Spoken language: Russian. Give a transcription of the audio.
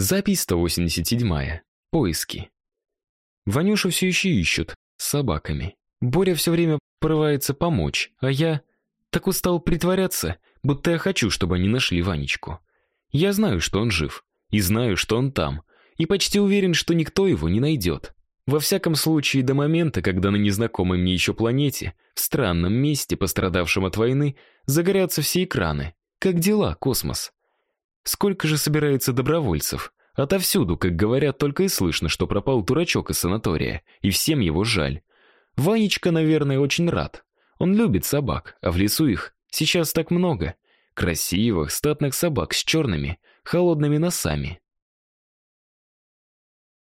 Запись 187. Поиски. Ванюшу все еще ищут с собаками. Боря все время порывается помочь, а я так устал притворяться, будто я хочу, чтобы они нашли Ванечку. Я знаю, что он жив, и знаю, что он там, и почти уверен, что никто его не найдет. Во всяком случае, до момента, когда на незнакомой мне еще планете, в странном месте, пострадавшем от войны, загорятся все экраны. Как дела, космос? Сколько же собирается добровольцев? Отовсюду, как говорят, только и слышно, что пропал дурачок из санатория, и всем его жаль. Ванечка, наверное, очень рад. Он любит собак, а в лесу их сейчас так много. Красивых, статных собак с черными, холодными носами.